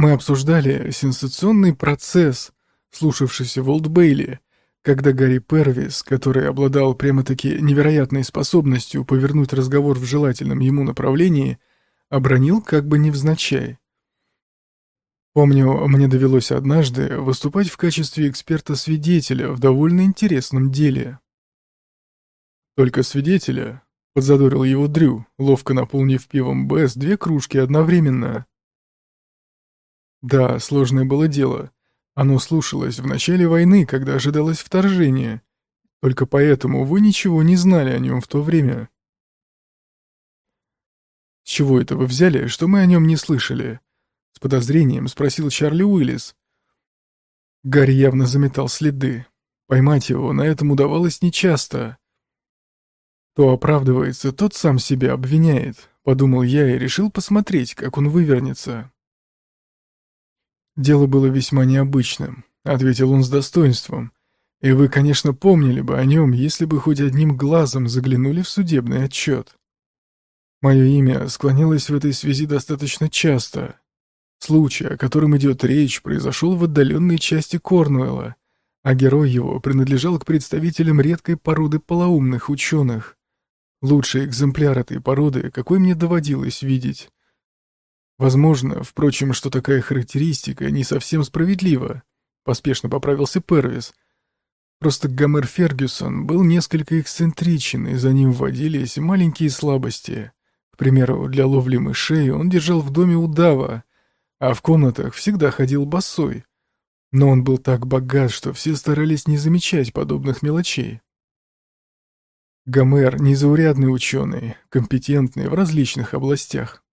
Мы обсуждали сенсационный процесс, слушавшийся в Олдбейли, когда Гарри Первис, который обладал прямо-таки невероятной способностью повернуть разговор в желательном ему направлении, обронил как бы невзначай. Помню, мне довелось однажды выступать в качестве эксперта-свидетеля в довольно интересном деле. «Только свидетеля», — подзадорил его Дрю, ловко наполнив пивом Бэс две кружки одновременно. Да, сложное было дело. Оно слушалось в начале войны, когда ожидалось вторжение. Только поэтому вы ничего не знали о нем в то время. С чего это вы взяли, что мы о нем не слышали? С подозрением спросил Чарли Уиллис. Гарри явно заметал следы. Поймать его на этом удавалось нечасто. Кто оправдывается, тот сам себя обвиняет, подумал я и решил посмотреть, как он вывернется. «Дело было весьма необычным», — ответил он с достоинством. «И вы, конечно, помнили бы о нем, если бы хоть одним глазом заглянули в судебный отчет. Мое имя склонялось в этой связи достаточно часто. Случай, о котором идет речь, произошел в отдаленной части Корнуэлла, а герой его принадлежал к представителям редкой породы полоумных ученых. Лучший экземпляр этой породы, какой мне доводилось видеть. Возможно, впрочем, что такая характеристика не совсем справедлива, поспешно поправился Первис. Просто Гомер Фергюсон был несколько эксцентричен, и за ним вводились маленькие слабости. К примеру, для ловли мышей он держал в доме удава, а в комнатах всегда ходил босой. Но он был так богат, что все старались не замечать подобных мелочей. Гомер — незаурядный ученый, компетентный в различных областях.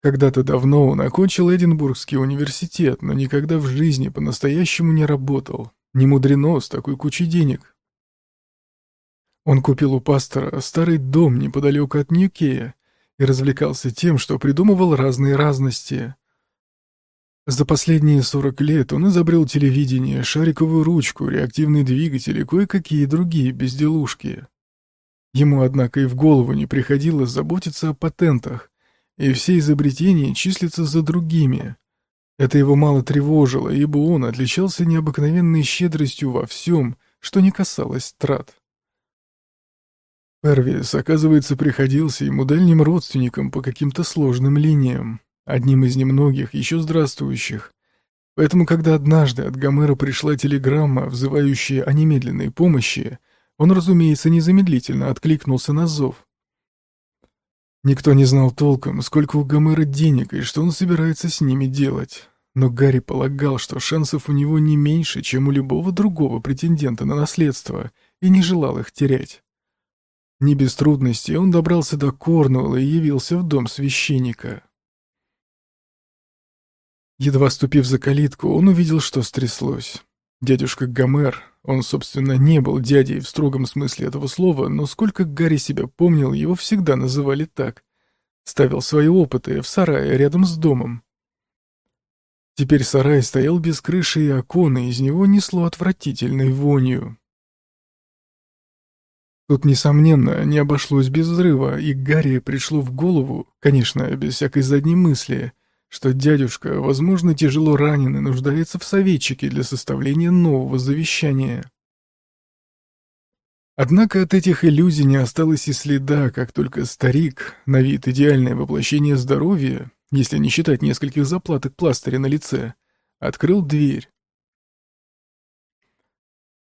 Когда-то давно он окончил Эдинбургский университет, но никогда в жизни по-настоящему не работал. Не мудрено с такой кучей денег. Он купил у пастора старый дом неподалеку от Ньюкея и развлекался тем, что придумывал разные разности. За последние 40 лет он изобрел телевидение, шариковую ручку, реактивный двигатель и кое-какие другие безделушки. Ему, однако, и в голову не приходилось заботиться о патентах, и все изобретения числятся за другими. Это его мало тревожило, ибо он отличался необыкновенной щедростью во всем, что не касалось трат. Эрвис, оказывается, приходился ему дальним родственником по каким-то сложным линиям, одним из немногих, еще здравствующих. Поэтому, когда однажды от Гомера пришла телеграмма, взывающая о немедленной помощи, он, разумеется, незамедлительно откликнулся на зов. Никто не знал толком, сколько у Гомера денег и что он собирается с ними делать. Но Гарри полагал, что шансов у него не меньше, чем у любого другого претендента на наследство, и не желал их терять. Не без трудностей он добрался до Корнуэлла и явился в дом священника. Едва ступив за калитку, он увидел, что стряслось. Дядюшка Гомер, он, собственно, не был дядей в строгом смысле этого слова, но сколько Гарри себя помнил, его всегда называли так. Ставил свои опыты в сарае рядом с домом. Теперь сарай стоял без крыши и окон, и из него несло отвратительной вонью. Тут, несомненно, не обошлось без взрыва, и Гарри пришло в голову, конечно, без всякой задней мысли, что дядюшка, возможно, тяжело ранен и нуждается в советчике для составления нового завещания. Однако от этих иллюзий не осталось и следа, как только старик, на вид идеальное воплощение здоровья, если не считать нескольких заплаток пластыря на лице, открыл дверь.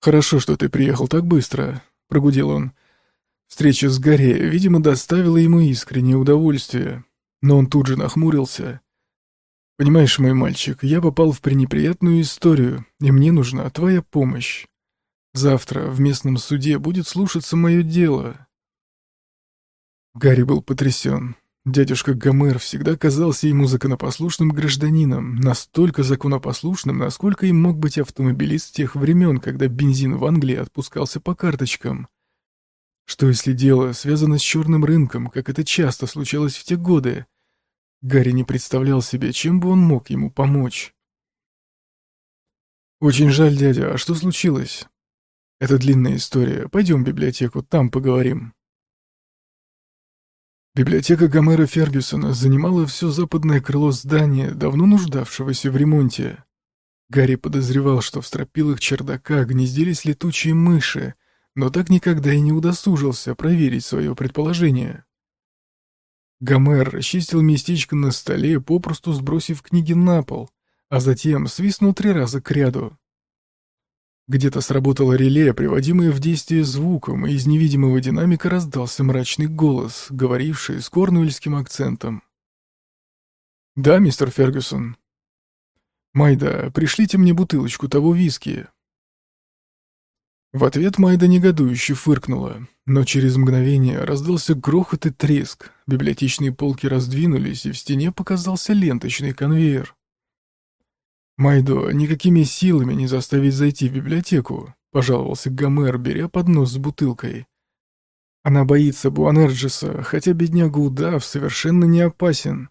«Хорошо, что ты приехал так быстро», — прогудел он. Встреча с Гарри, видимо, доставила ему искреннее удовольствие, но он тут же нахмурился. Понимаешь, мой мальчик, я попал в пренеприятную историю, и мне нужна твоя помощь. Завтра в местном суде будет слушаться мое дело. Гарри был потрясен. Дядюшка Гомер всегда казался ему законопослушным гражданином, настолько законопослушным, насколько им мог быть автомобилист тех времен, когда бензин в Англии отпускался по карточкам. Что если дело связано с черным рынком, как это часто случалось в те годы? Гарри не представлял себе, чем бы он мог ему помочь. «Очень жаль, дядя, а что случилось?» «Это длинная история. Пойдем в библиотеку, там поговорим». Библиотека Гомера Фергюсона занимала все западное крыло здания, давно нуждавшегося в ремонте. Гарри подозревал, что в стропилах чердака гнездились летучие мыши, но так никогда и не удосужился проверить свое предположение. Гомер расчистил местечко на столе, попросту сбросив книги на пол, а затем свистнул три раза к ряду. Где-то сработало реле, приводимое в действие звуком, и из невидимого динамика раздался мрачный голос, говоривший с корнуэльским акцентом. «Да, мистер Фергюсон». «Майда, пришлите мне бутылочку того виски». В ответ Майда негодующе фыркнула, но через мгновение раздался грохот и треск, библиотечные полки раздвинулись, и в стене показался ленточный конвейер. «Майдо, никакими силами не заставить зайти в библиотеку», — пожаловался Гомер, беря поднос с бутылкой. Она боится Буанерджиса, хотя бедняга удав совершенно не опасен.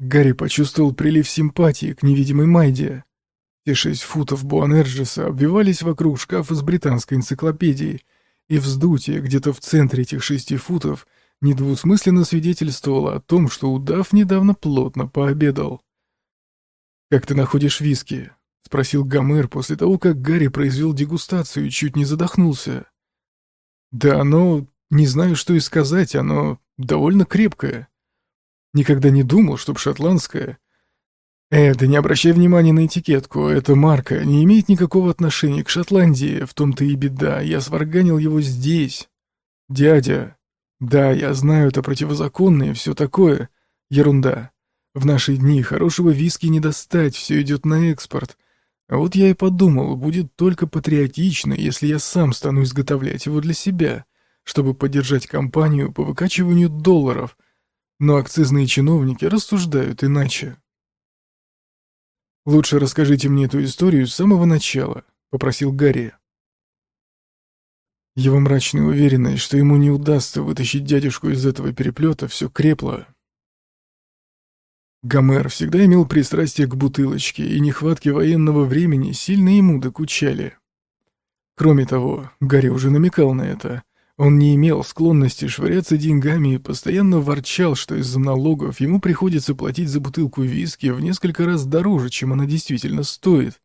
Гарри почувствовал прилив симпатии к невидимой Майде. Те шесть футов Буанерджиса обвивались вокруг шкафа с британской энциклопедией, и вздутие где-то в центре этих шести футов недвусмысленно свидетельствовало о том, что удав недавно плотно пообедал. «Как ты находишь виски?» — спросил Гомер после того, как Гарри произвел дегустацию и чуть не задохнулся. «Да оно... Не знаю, что и сказать, оно довольно крепкое. Никогда не думал, чтоб шотландское...» «Э, да не обращай внимания на этикетку, эта марка не имеет никакого отношения к Шотландии, в том-то и беда, я сварганил его здесь. Дядя, да, я знаю, это противозаконно и все такое, ерунда. В наши дни хорошего виски не достать, все идет на экспорт. А вот я и подумал, будет только патриотично, если я сам стану изготовлять его для себя, чтобы поддержать компанию по выкачиванию долларов. Но акцизные чиновники рассуждают иначе. «Лучше расскажите мне эту историю с самого начала», — попросил Гарри. Его мрачная уверенность, что ему не удастся вытащить дядюшку из этого переплета, все крепло, Гомер всегда имел пристрастие к бутылочке, и нехватки военного времени сильно ему докучали. Кроме того, Гарри уже намекал на это. Он не имел склонности швыряться деньгами и постоянно ворчал, что из-за налогов ему приходится платить за бутылку виски в несколько раз дороже, чем она действительно стоит.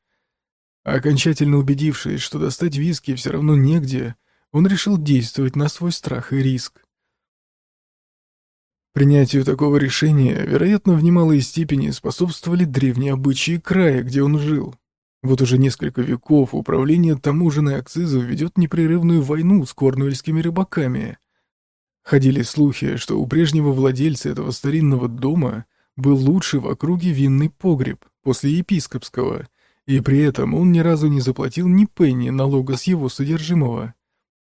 Окончательно убедившись, что достать виски все равно негде, он решил действовать на свой страх и риск. Принятию такого решения, вероятно, в немалой степени способствовали древние обычаи края, где он жил. Вот уже несколько веков управление таможенной акцизов ведет непрерывную войну с корнуэльскими рыбаками. Ходили слухи, что у прежнего владельца этого старинного дома был лучший в округе винный погреб после епископского, и при этом он ни разу не заплатил ни пенни налога с его содержимого.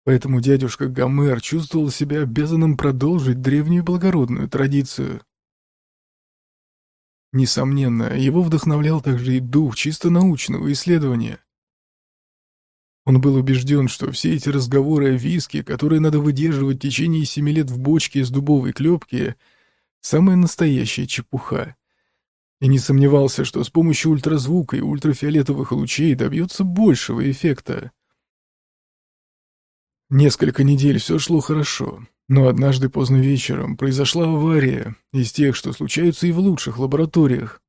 Поэтому дядюшка Гомер чувствовал себя обязанным продолжить древнюю благородную традицию. Несомненно, его вдохновлял также и дух чисто научного исследования. Он был убежден, что все эти разговоры о виске, которые надо выдерживать в течение семи лет в бочке из дубовой клепки, самая настоящая чепуха. И не сомневался, что с помощью ультразвука и ультрафиолетовых лучей добьется большего эффекта. Несколько недель все шло хорошо, но однажды поздно вечером произошла авария из тех, что случаются и в лучших лабораториях.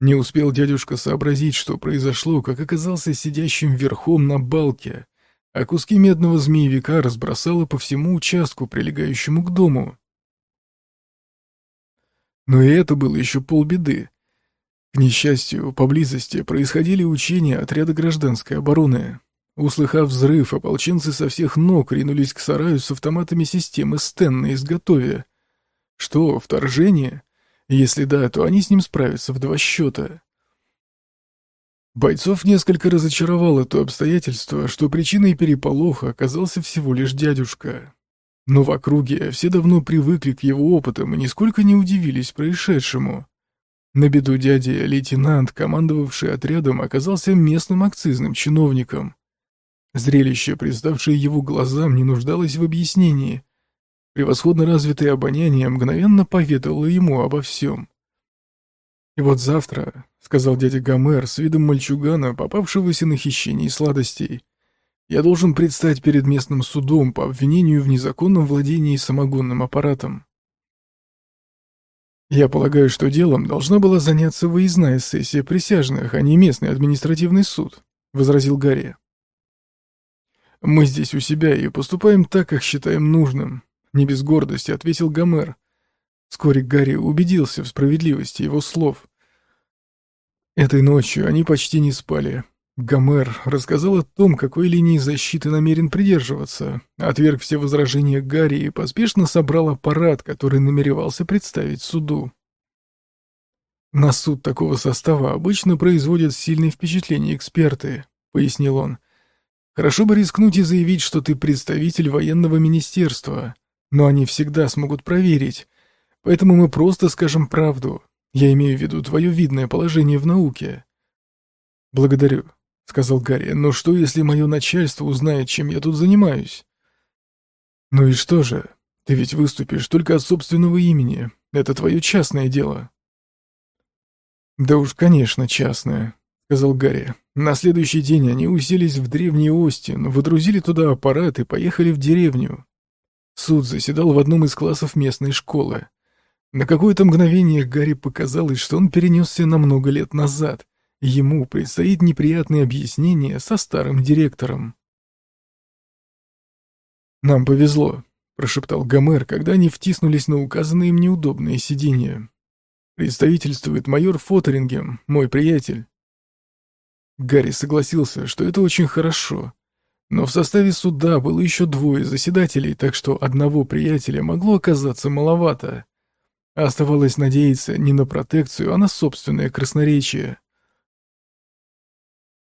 Не успел дядюшка сообразить, что произошло, как оказался сидящим верхом на балке, а куски медного змеевика разбросало по всему участку, прилегающему к дому. Но и это было еще полбеды. К несчастью, поблизости происходили учения отряда гражданской обороны, Услыхав взрыв, ополченцы со всех ног ринулись к сараю с автоматами системы Стен на изготове. Что, вторжение? Если да, то они с ним справятся в два счета. Бойцов несколько разочаровало то обстоятельство, что причиной переполоха оказался всего лишь дядюшка. Но в округе все давно привыкли к его опытам и нисколько не удивились происшедшему. На беду дяди лейтенант, командовавший отрядом, оказался местным акцизным чиновником. Зрелище, представшее его глазам, не нуждалось в объяснении. Превосходно развитое обоняние мгновенно поведало ему обо всем. «И вот завтра», — сказал дядя Гомер с видом мальчугана, попавшегося на хищение сладостей, «я должен предстать перед местным судом по обвинению в незаконном владении самогонным аппаратом. Я полагаю, что делом должна была заняться выездная сессия присяжных, а не местный административный суд, возразил Гарри. Мы здесь у себя и поступаем так, как считаем нужным, не без гордости ответил Гомер. Вскоре Гарри убедился в справедливости его слов. Этой ночью они почти не спали. Гомер рассказал о том, какой линии защиты намерен придерживаться, отверг все возражения Гарри и поспешно собрал аппарат, который намеревался представить суду. «На суд такого состава обычно производят сильные впечатления эксперты», — пояснил он. «Хорошо бы рискнуть и заявить, что ты представитель военного министерства, но они всегда смогут проверить, поэтому мы просто скажем правду. Я имею в виду твое видное положение в науке». «Благодарю», сказал Гарри. «Но что, если мое начальство узнает, чем я тут занимаюсь?» «Ну и что же? Ты ведь выступишь только от собственного имени. Это твое частное дело». «Да уж, конечно, частное», — сказал Гарри. На следующий день они уселись в древний Остин, выдрузили туда аппарат и поехали в деревню. Суд заседал в одном из классов местной школы. На какое-то мгновение Гарри показалось, что он перенесся на много лет назад, Ему предстоит неприятное объяснение со старым директором. «Нам повезло», — прошептал Гомер, когда они втиснулись на указанные им неудобные сиденья. «Представительствует майор Фотерингем, мой приятель». Гарри согласился, что это очень хорошо. Но в составе суда было еще двое заседателей, так что одного приятеля могло оказаться маловато. Оставалось надеяться не на протекцию, а на собственное красноречие.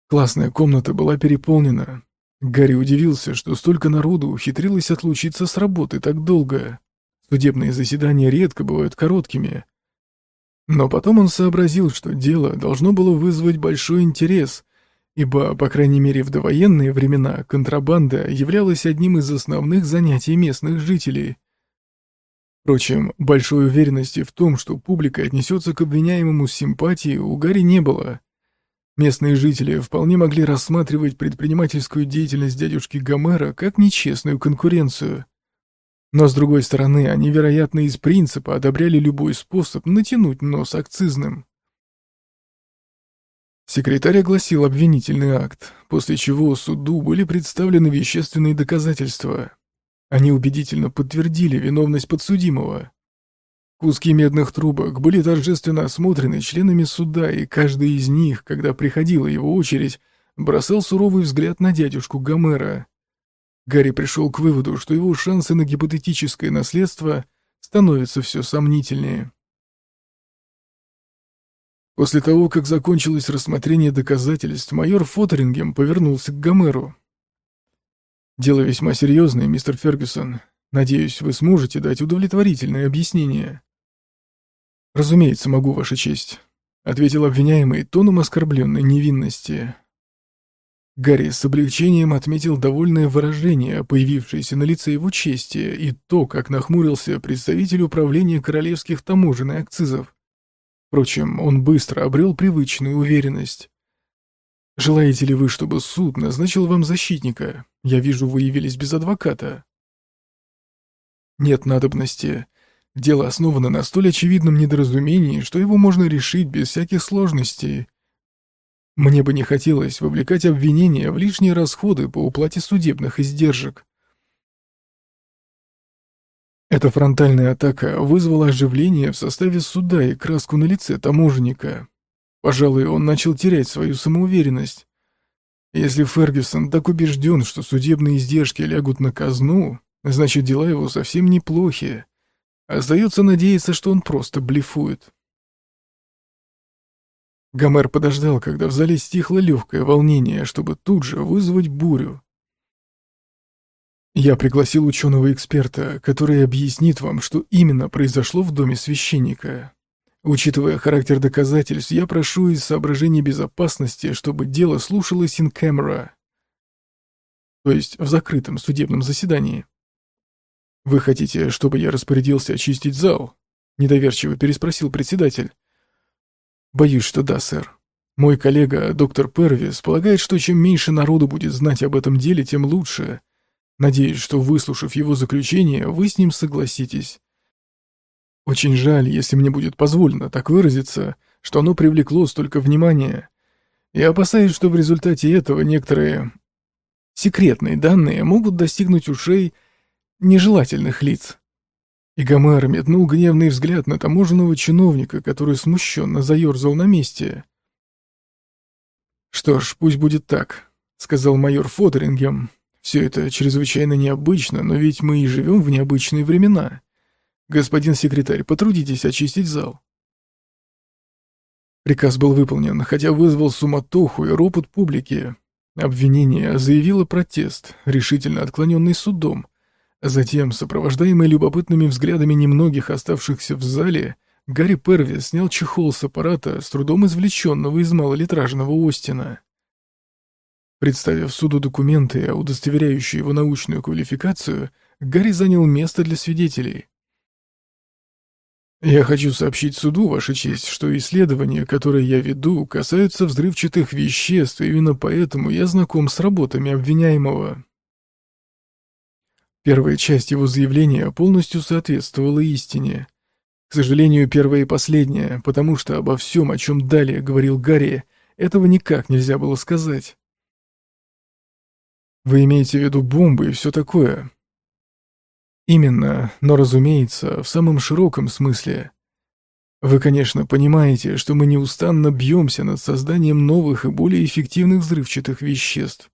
Классная комната была переполнена. Гарри удивился, что столько народу ухитрилось отлучиться с работы так долго. Судебные заседания редко бывают короткими. Но потом он сообразил, что дело должно было вызвать большой интерес, ибо, по крайней мере, в довоенные времена контрабанда являлась одним из основных занятий местных жителей. Впрочем, большой уверенности в том, что публика отнесется к обвиняемому с симпатией, у Гарри не было. Местные жители вполне могли рассматривать предпринимательскую деятельность дядюшки Гомера как нечестную конкуренцию. Но, с другой стороны, они, вероятно, из принципа одобряли любой способ натянуть нос акцизным. Секретарь огласил обвинительный акт, после чего суду были представлены вещественные доказательства. Они убедительно подтвердили виновность подсудимого. Куски медных трубок были торжественно осмотрены членами суда, и каждый из них, когда приходила его очередь, бросал суровый взгляд на дядюшку Гомера. Гарри пришел к выводу, что его шансы на гипотетическое наследство становятся все сомнительнее. После того, как закончилось рассмотрение доказательств, майор Фотерингем повернулся к Гомеру. «Дело весьма серьезное, мистер Фергюсон. Надеюсь, вы сможете дать удовлетворительное объяснение». «Разумеется, могу, Ваша честь», — ответил обвиняемый тоном оскорбленной невинности. Гарри с облегчением отметил довольное выражение, появившееся на лице его чести, и то, как нахмурился представитель управления королевских таможен и акцизов. Впрочем, он быстро обрел привычную уверенность. «Желаете ли вы, чтобы суд назначил вам защитника? Я вижу, вы явились без адвоката». «Нет надобности. Дело основано на столь очевидном недоразумении, что его можно решить без всяких сложностей. Мне бы не хотелось вовлекать обвинения в лишние расходы по уплате судебных издержек. Эта фронтальная атака вызвала оживление в составе суда и краску на лице таможенника. Пожалуй, он начал терять свою самоуверенность. Если Фергюсон так убежден, что судебные издержки лягут на казну, значит, дела его совсем неплохие. Остается надеяться, что он просто блефует. Гомер подождал, когда в зале стихло легкое волнение, чтобы тут же вызвать бурю. Я пригласил ученого-эксперта, который объяснит вам, что именно произошло в доме священника. Учитывая характер доказательств, я прошу из соображений безопасности, чтобы дело слушалось in camera, то есть в закрытом судебном заседании. «Вы хотите, чтобы я распорядился очистить зал?» — недоверчиво переспросил председатель. «Боюсь, что да, сэр. Мой коллега, доктор Первис, полагает, что чем меньше народу будет знать об этом деле, тем лучше. Надеюсь, что, выслушав его заключение, вы с ним согласитесь. Очень жаль, если мне будет позволено так выразиться, что оно привлекло столько внимания. Я опасаюсь, что в результате этого некоторые секретные данные могут достигнуть ушей нежелательных лиц. И Гомер метнул гневный взгляд на таможенного чиновника, который смущенно заерзал на месте. «Что ж, пусть будет так», — сказал майор Фотерингем. «Все это чрезвычайно необычно, но ведь мы и живем в необычные времена. Господин секретарь, потрудитесь очистить зал». Приказ был выполнен, хотя вызвал суматоху и ропот публики. Обвинение заявило протест, решительно отклоненный судом. Затем, сопровождаемый любопытными взглядами немногих оставшихся в зале, Гарри Первис снял чехол с аппарата, с трудом извлеченного из малолитражного Остина. Представив суду документы, удостоверяющие его научную квалификацию, Гарри занял место для свидетелей. «Я хочу сообщить суду, Ваша честь, что исследования, которые я веду, касаются взрывчатых веществ, и именно поэтому я знаком с работами обвиняемого». Первая часть его заявления полностью соответствовала истине. К сожалению, первая и последняя, потому что обо всем, о чем далее говорил Гарри, этого никак нельзя было сказать. Вы имеете в виду бомбы и все такое? Именно, но, разумеется, в самом широком смысле. Вы, конечно, понимаете, что мы неустанно бьемся над созданием новых и более эффективных взрывчатых веществ.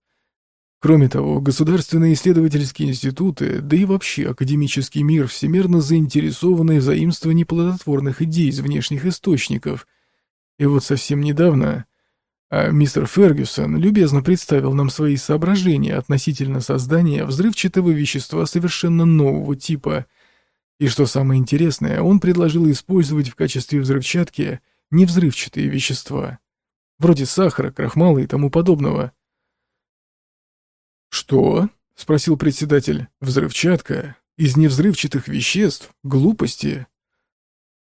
Кроме того, государственные исследовательские институты, да и вообще академический мир всемирно заинтересованы в заимствовании плодотворных идей из внешних источников. И вот совсем недавно а мистер Фергюсон любезно представил нам свои соображения относительно создания взрывчатого вещества совершенно нового типа. И что самое интересное, он предложил использовать в качестве взрывчатки невзрывчатые вещества, вроде сахара, крахмала и тому подобного. «Что?» — спросил председатель. «Взрывчатка? Из невзрывчатых веществ? Глупости?»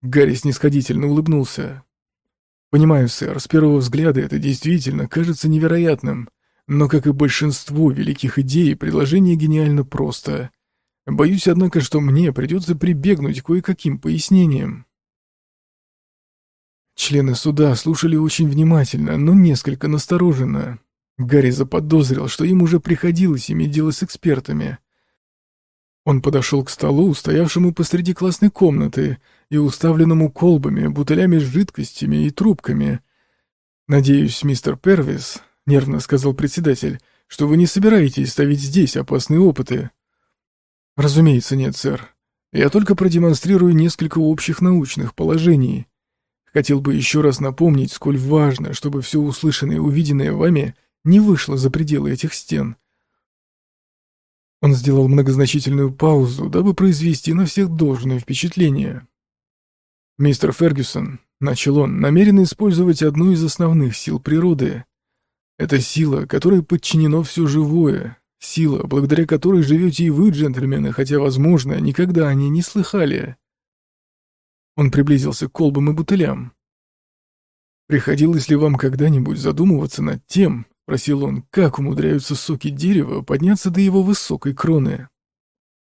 Гарри снисходительно улыбнулся. «Понимаю, сэр, с первого взгляда это действительно кажется невероятным, но, как и большинство великих идей, предложение гениально просто. Боюсь, однако, что мне придется прибегнуть кое-каким пояснениям». Члены суда слушали очень внимательно, но несколько настороженно. Гарри заподозрил, что им уже приходилось иметь дело с экспертами. Он подошел к столу, стоявшему посреди классной комнаты и уставленному колбами, бутылями с жидкостями и трубками. «Надеюсь, мистер Первис», — нервно сказал председатель, — «что вы не собираетесь ставить здесь опасные опыты». «Разумеется, нет, сэр. Я только продемонстрирую несколько общих научных положений. Хотел бы еще раз напомнить, сколь важно, чтобы все услышанное и увиденное вами — не вышла за пределы этих стен. Он сделал многозначительную паузу, дабы произвести на всех должное впечатление. «Мистер Фергюсон», — начал он, — намерен использовать одну из основных сил природы. Это сила, которой подчинено все живое, сила, благодаря которой живете и вы, джентльмены, хотя, возможно, никогда о ней не слыхали. Он приблизился к колбам и бутылям. Приходилось ли вам когда-нибудь задумываться над тем, — просил он, — как умудряются соки дерева подняться до его высокой кроны.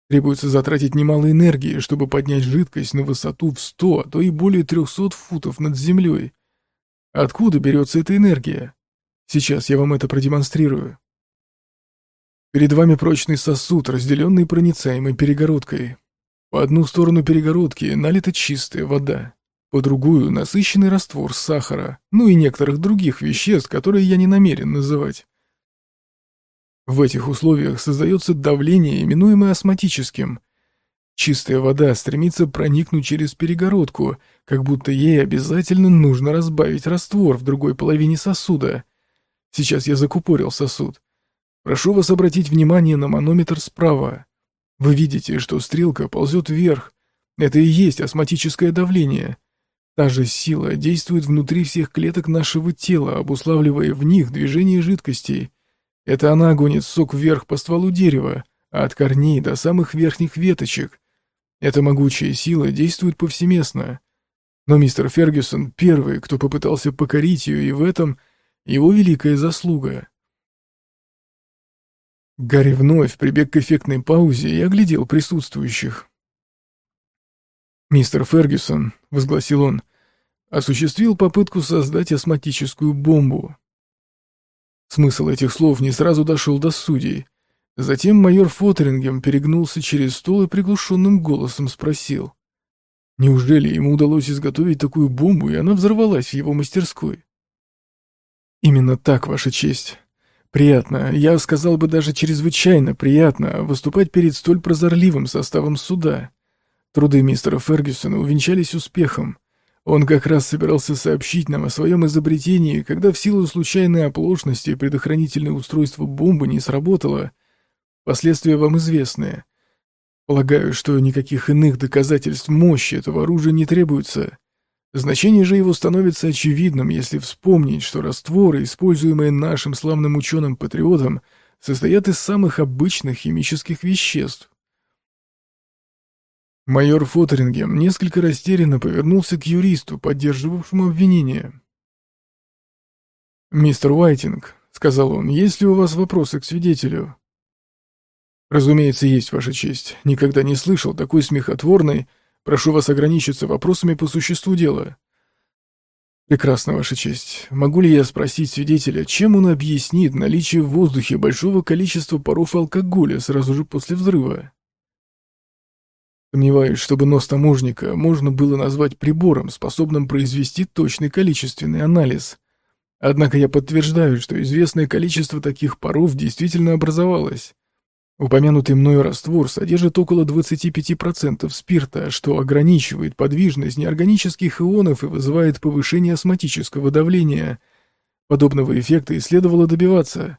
Требуется затратить немало энергии, чтобы поднять жидкость на высоту в сто, а то и более трехсот футов над землей. Откуда берется эта энергия? Сейчас я вам это продемонстрирую. Перед вами прочный сосуд, разделенный проницаемой перегородкой. По одну сторону перегородки налита чистая вода по другую — насыщенный раствор сахара, ну и некоторых других веществ, которые я не намерен называть. В этих условиях создается давление, именуемое осмотическим. Чистая вода стремится проникнуть через перегородку, как будто ей обязательно нужно разбавить раствор в другой половине сосуда. Сейчас я закупорил сосуд. Прошу вас обратить внимание на манометр справа. Вы видите, что стрелка ползет вверх. Это и есть осмотическое давление. Та же сила действует внутри всех клеток нашего тела, обуславливая в них движение жидкостей. Это она гонит сок вверх по стволу дерева, а от корней до самых верхних веточек. Эта могучая сила действует повсеместно. Но мистер Фергюсон первый, кто попытался покорить ее, и в этом его великая заслуга. Гарри вновь прибег к эффектной паузе и оглядел присутствующих. «Мистер Фергюсон», — возгласил он, — осуществил попытку создать астматическую бомбу. Смысл этих слов не сразу дошел до судей. Затем майор Фотерингем перегнулся через стол и приглушенным голосом спросил. Неужели ему удалось изготовить такую бомбу, и она взорвалась в его мастерской? Именно так, Ваша честь. Приятно, я сказал бы даже чрезвычайно приятно выступать перед столь прозорливым составом суда. Труды мистера Фергюсона увенчались успехом. Он как раз собирался сообщить нам о своем изобретении, когда в силу случайной оплошности предохранительное устройство бомбы не сработало. Последствия вам известны. Полагаю, что никаких иных доказательств мощи этого оружия не требуется. Значение же его становится очевидным, если вспомнить, что растворы, используемые нашим славным ученым-патриотом, состоят из самых обычных химических веществ. Майор Фотерингем несколько растерянно повернулся к юристу, поддерживавшему обвинение. «Мистер Уайтинг», — сказал он, — «есть ли у вас вопросы к свидетелю?» «Разумеется, есть, Ваша честь. Никогда не слышал такой смехотворной...» Прошу вас ограничиться вопросами по существу дела. Прекрасно, Ваша честь. Могу ли я спросить свидетеля, чем он объяснит наличие в воздухе большого количества паров алкоголя сразу же после взрыва? Сомневаюсь, чтобы нос таможника можно было назвать прибором, способным произвести точный количественный анализ. Однако я подтверждаю, что известное количество таких паров действительно образовалось. Упомянутый мною раствор содержит около 25% спирта, что ограничивает подвижность неорганических ионов и вызывает повышение астматического давления. Подобного эффекта и следовало добиваться.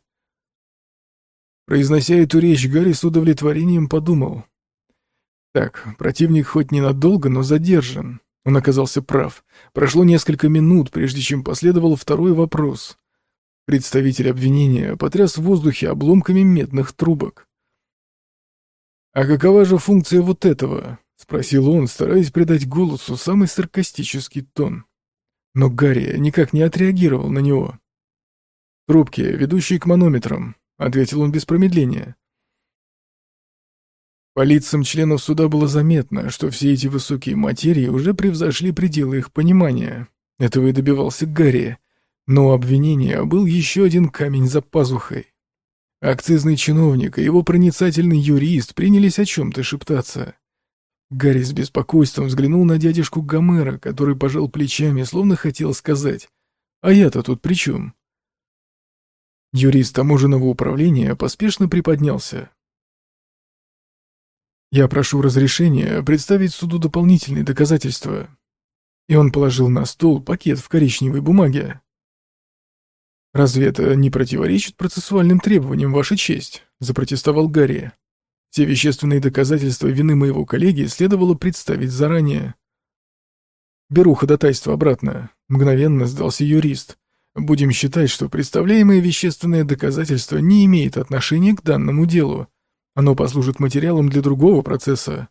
Произнося эту речь, Гарри с удовлетворением подумал. Так, противник хоть ненадолго, но задержан. Он оказался прав. Прошло несколько минут, прежде чем последовал второй вопрос. Представитель обвинения потряс в воздухе обломками медных трубок. «А какова же функция вот этого?» — спросил он, стараясь придать голосу самый саркастический тон. Но Гарри никак не отреагировал на него. «Трубки, ведущие к манометрам», — ответил он без промедления. По лицам членов суда было заметно, что все эти высокие материи уже превзошли пределы их понимания. Этого и добивался Гарри. Но у обвинения был еще один камень за пазухой. Акцизный чиновник и его проницательный юрист принялись о чем-то шептаться. Гарри с беспокойством взглянул на дядюшку Гомера, который пожал плечами, словно хотел сказать «А я-то тут при чем?». Юрист таможенного управления поспешно приподнялся. «Я прошу разрешения представить суду дополнительные доказательства». И он положил на стол пакет в коричневой бумаге. «Разве это не противоречит процессуальным требованиям, Ваша честь?» — запротестовал Гарри. «Все вещественные доказательства вины моего коллеги следовало представить заранее». «Беру ходатайство обратно», — мгновенно сдался юрист. «Будем считать, что представляемое вещественное доказательство не имеет отношения к данному делу. Оно послужит материалом для другого процесса».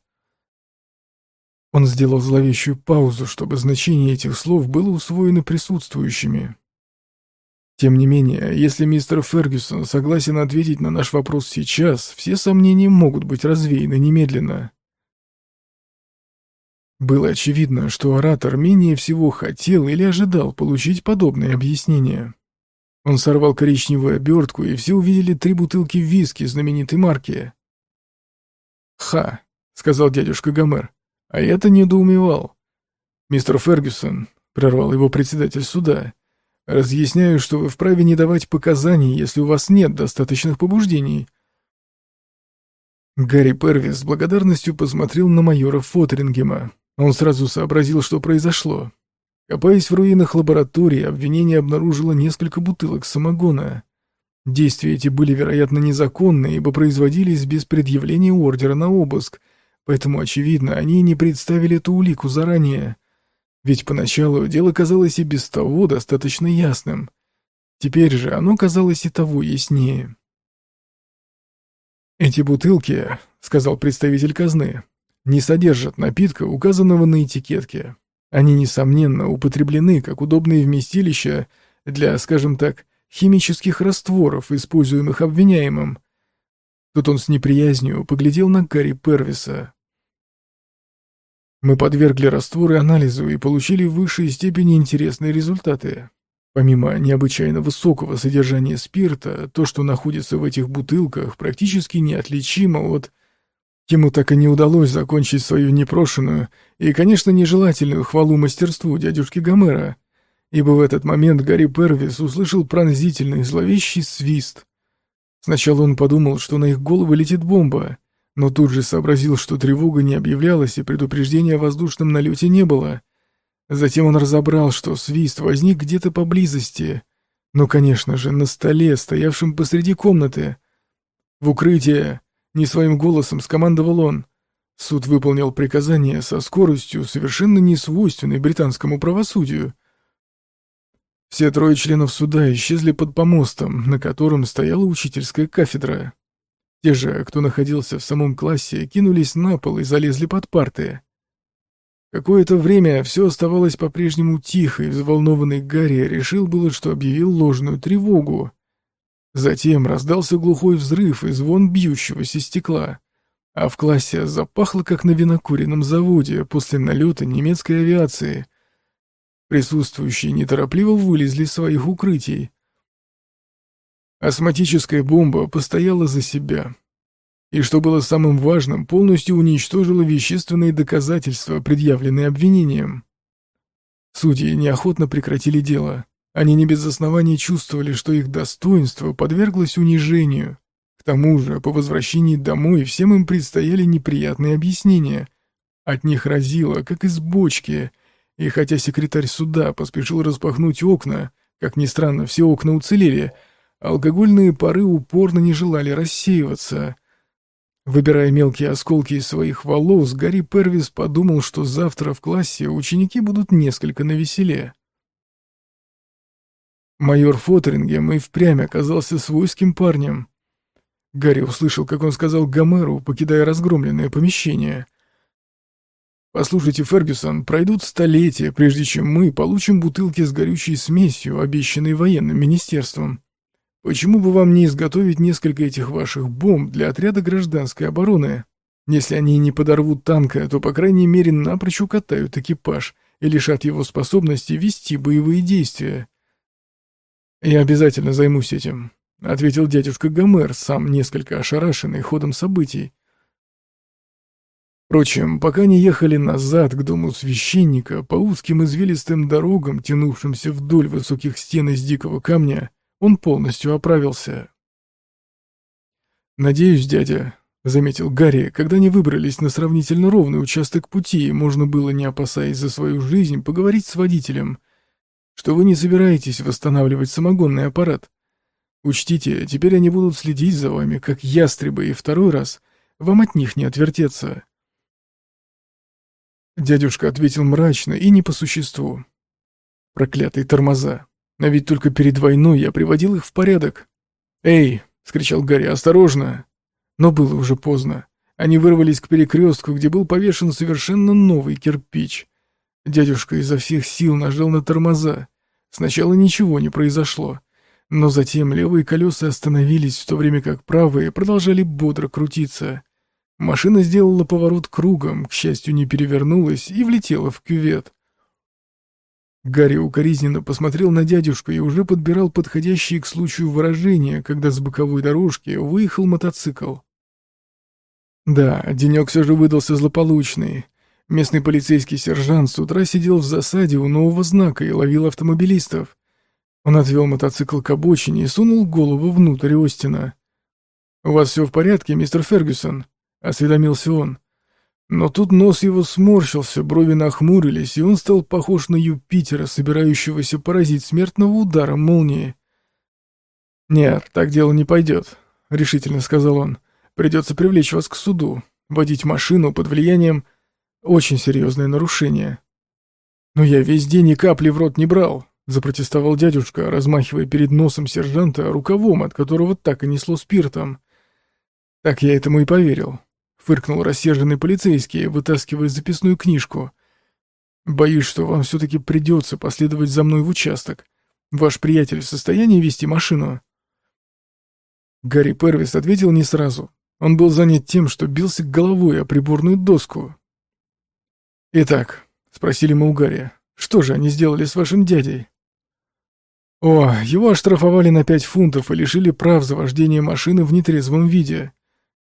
Он сделал зловещую паузу, чтобы значение этих слов было усвоено присутствующими. Тем не менее, если мистер Фергюсон согласен ответить на наш вопрос сейчас, все сомнения могут быть развеяны немедленно. Было очевидно, что оратор менее всего хотел или ожидал получить подобное объяснение. Он сорвал коричневую обертку, и все увидели три бутылки виски знаменитой марки. «Ха!» — сказал дядюшка Гомер. «А я-то недоумевал». «Мистер Фергюсон», — прервал его председатель суда, Разъясняю, что вы вправе не давать показаний, если у вас нет достаточных побуждений. Гарри Первис с благодарностью посмотрел на майора Фотрингема. Он сразу сообразил, что произошло. Копаясь в руинах лаборатории, обвинение обнаружило несколько бутылок самогона. Действия эти были, вероятно, незаконны, ибо производились без предъявления ордера на обыск, поэтому, очевидно, они не представили эту улику заранее. Ведь поначалу дело казалось и без того достаточно ясным. Теперь же оно казалось и того яснее. «Эти бутылки, — сказал представитель казны, — не содержат напитка, указанного на этикетке. Они, несомненно, употреблены как удобные вместилища для, скажем так, химических растворов, используемых обвиняемым. Тут он с неприязнью поглядел на Гарри Первиса. Мы подвергли растворы анализу и получили в высшей степени интересные результаты. Помимо необычайно высокого содержания спирта, то, что находится в этих бутылках, практически неотличимо от... Ему так и не удалось закончить свою непрошенную и, конечно, нежелательную хвалу мастерству дядюшки Гомера, ибо в этот момент Гарри Первис услышал пронзительный зловещий свист. Сначала он подумал, что на их головы летит бомба, но тут же сообразил, что тревога не объявлялась и предупреждения о воздушном налете не было. Затем он разобрал, что свист возник где-то поблизости, но, конечно же, на столе, стоявшем посреди комнаты. «В укрытие!» — не своим голосом скомандовал он. Суд выполнил приказание со скоростью, совершенно несвойственной британскому правосудию. Все трое членов суда исчезли под помостом, на котором стояла учительская кафедра. Те же, кто находился в самом классе, кинулись на пол и залезли под парты. Какое-то время все оставалось по-прежнему тихо, и взволнованный Гарри решил было, что объявил ложную тревогу. Затем раздался глухой взрыв и звон бьющегося стекла, а в классе запахло, как на винокуренном заводе после налета немецкой авиации. Присутствующие неторопливо вылезли из своих укрытий. Астматическая бомба постояла за себя. И что было самым важным, полностью уничтожила вещественные доказательства, предъявленные обвинением. Судьи неохотно прекратили дело. Они не без оснований чувствовали, что их достоинство подверглось унижению. К тому же, по возвращении домой всем им предстояли неприятные объяснения. От них разило, как из бочки, и хотя секретарь суда поспешил распахнуть окна, как ни странно, все окна уцелели — Алкогольные пары упорно не желали рассеиваться. Выбирая мелкие осколки из своих волос, Гарри Первис подумал, что завтра в классе ученики будут несколько навеселе. Майор Фотерингем и впрямь оказался свойским парнем. Гарри услышал, как он сказал Гомеру, покидая разгромленное помещение. «Послушайте, Фергюсон, пройдут столетия, прежде чем мы получим бутылки с горючей смесью, обещанные военным министерством. Почему бы вам не изготовить несколько этих ваших бомб для отряда гражданской обороны? Если они не подорвут танка, то, по крайней мере, напрочь укатают экипаж и лишат его способности вести боевые действия. «Я обязательно займусь этим», — ответил дядюшка Гомер, сам несколько ошарашенный ходом событий. Впрочем, пока не ехали назад к дому священника по узким извилистым дорогам, тянувшимся вдоль высоких стен из дикого камня, он полностью оправился. «Надеюсь, дядя», — заметил Гарри, когда они выбрались на сравнительно ровный участок пути, можно было, не опасаясь за свою жизнь, поговорить с водителем, что вы не собираетесь восстанавливать самогонный аппарат. Учтите, теперь они будут следить за вами, как ястребы, и второй раз вам от них не отвертеться. Дядюшка ответил мрачно и не по существу. Проклятые тормоза. А ведь только перед войной я приводил их в порядок. «Эй!» — скричал Гарри, «осторожно!» Но было уже поздно. Они вырвались к перекрестку, где был повешен совершенно новый кирпич. Дядюшка изо всех сил нажал на тормоза. Сначала ничего не произошло. Но затем левые колеса остановились, в то время как правые продолжали бодро крутиться. Машина сделала поворот кругом, к счастью, не перевернулась и влетела в кювет. Гарри укоризненно посмотрел на дядюшку и уже подбирал подходящие к случаю выражения, когда с боковой дорожки выехал мотоцикл. Да, денек все же выдался злополучный. Местный полицейский сержант с утра сидел в засаде у нового знака и ловил автомобилистов. Он отвел мотоцикл к обочине и сунул голову внутрь Остина. «У вас все в порядке, мистер Фергюсон?» — осведомился он. Но тут нос его сморщился, брови нахмурились, и он стал похож на Юпитера, собирающегося поразить смертного удара молнии. «Нет, так дело не пойдет», — решительно сказал он. «Придется привлечь вас к суду. Водить машину под влиянием — очень серьезное нарушение». «Но я весь день ни капли в рот не брал», — запротестовал дядюшка, размахивая перед носом сержанта рукавом, от которого так и несло спиртом. Так я этому и поверил. — фыркнул рассерженный полицейский, вытаскивая записную книжку. «Боюсь, что вам все-таки придется последовать за мной в участок. Ваш приятель в состоянии вести машину?» Гарри Первис ответил не сразу. Он был занят тем, что бился головой о приборную доску. «Итак», — спросили мы у Гарри, — «что же они сделали с вашим дядей?» «О, его оштрафовали на пять фунтов и лишили прав за вождение машины в нетрезвом виде.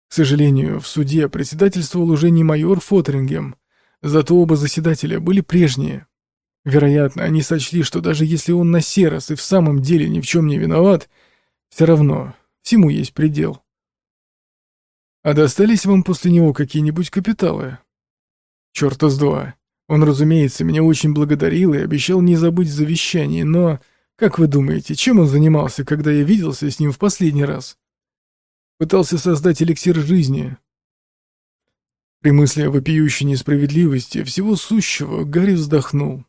К сожалению, в суде председательствовал уже не майор Фотерингем, зато оба заседателя были прежние. Вероятно, они сочли, что даже если он на серос и в самом деле ни в чем не виноват, все равно всему есть предел. А достались вам после него какие-нибудь капиталы? Черта с два. Он, разумеется, меня очень благодарил и обещал не забыть завещание, но, как вы думаете, чем он занимался, когда я виделся с ним в последний раз? Пытался создать эликсир жизни. При мысли о вопиющей несправедливости всего сущего Гарри вздохнул.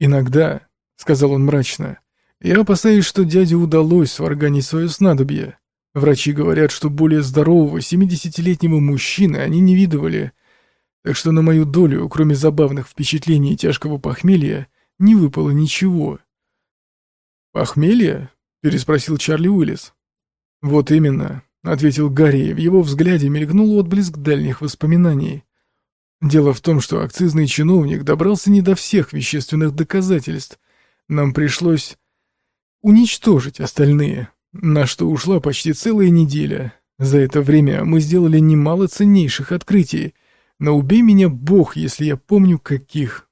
«Иногда», — сказал он мрачно, — «я опасаюсь, что дяде удалось сварганить свое снадобье. Врачи говорят, что более здорового семидесятилетнего мужчины они не видывали, так что на мою долю, кроме забавных впечатлений и тяжкого похмелья, не выпало ничего». «Похмелье?» — переспросил Чарли Уиллис. «Вот именно», — ответил Гарри, в его взгляде мелькнул отблеск дальних воспоминаний. «Дело в том, что акцизный чиновник добрался не до всех вещественных доказательств. Нам пришлось уничтожить остальные, на что ушла почти целая неделя. За это время мы сделали немало ценнейших открытий, но убей меня бог, если я помню, каких».